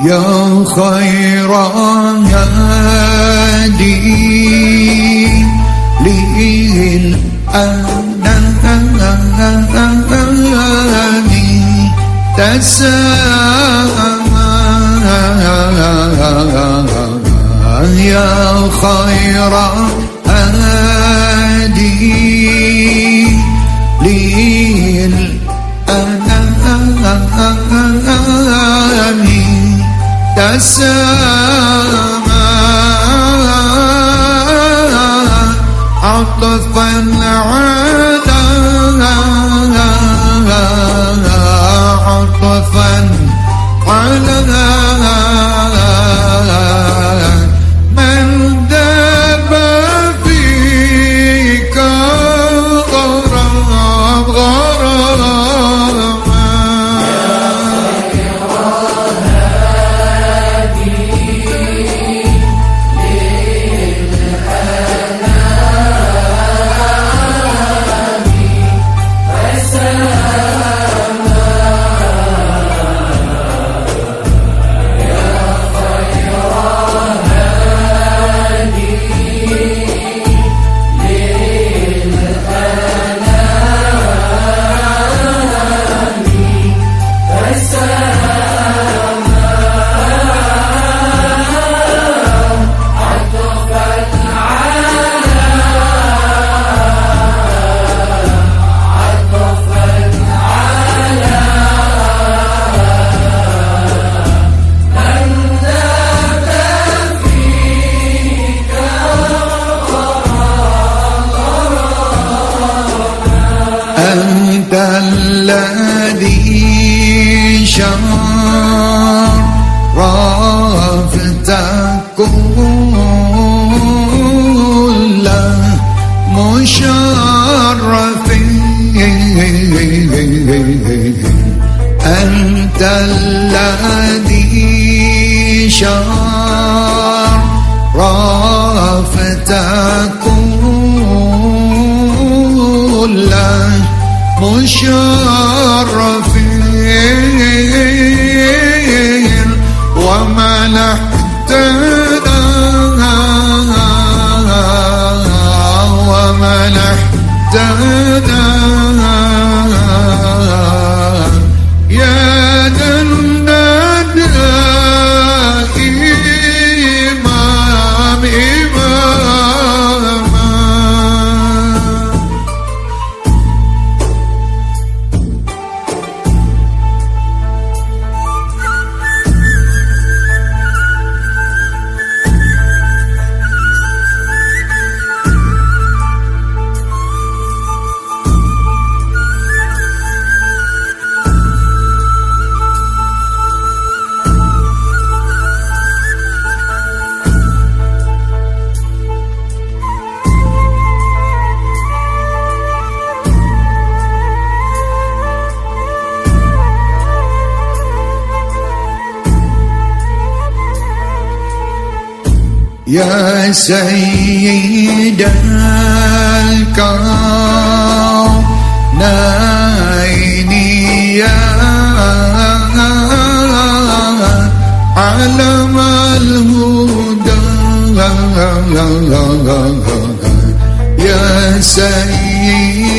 يا خير هادي للأنام تسامى يا خير هادي للأنام تسامى عطفا الذي شرفت كل مشرف أنت الذي شرفت كل مشرف ومنحتنا يا سيد الكونين يا علم الهدى يا سيد الكونين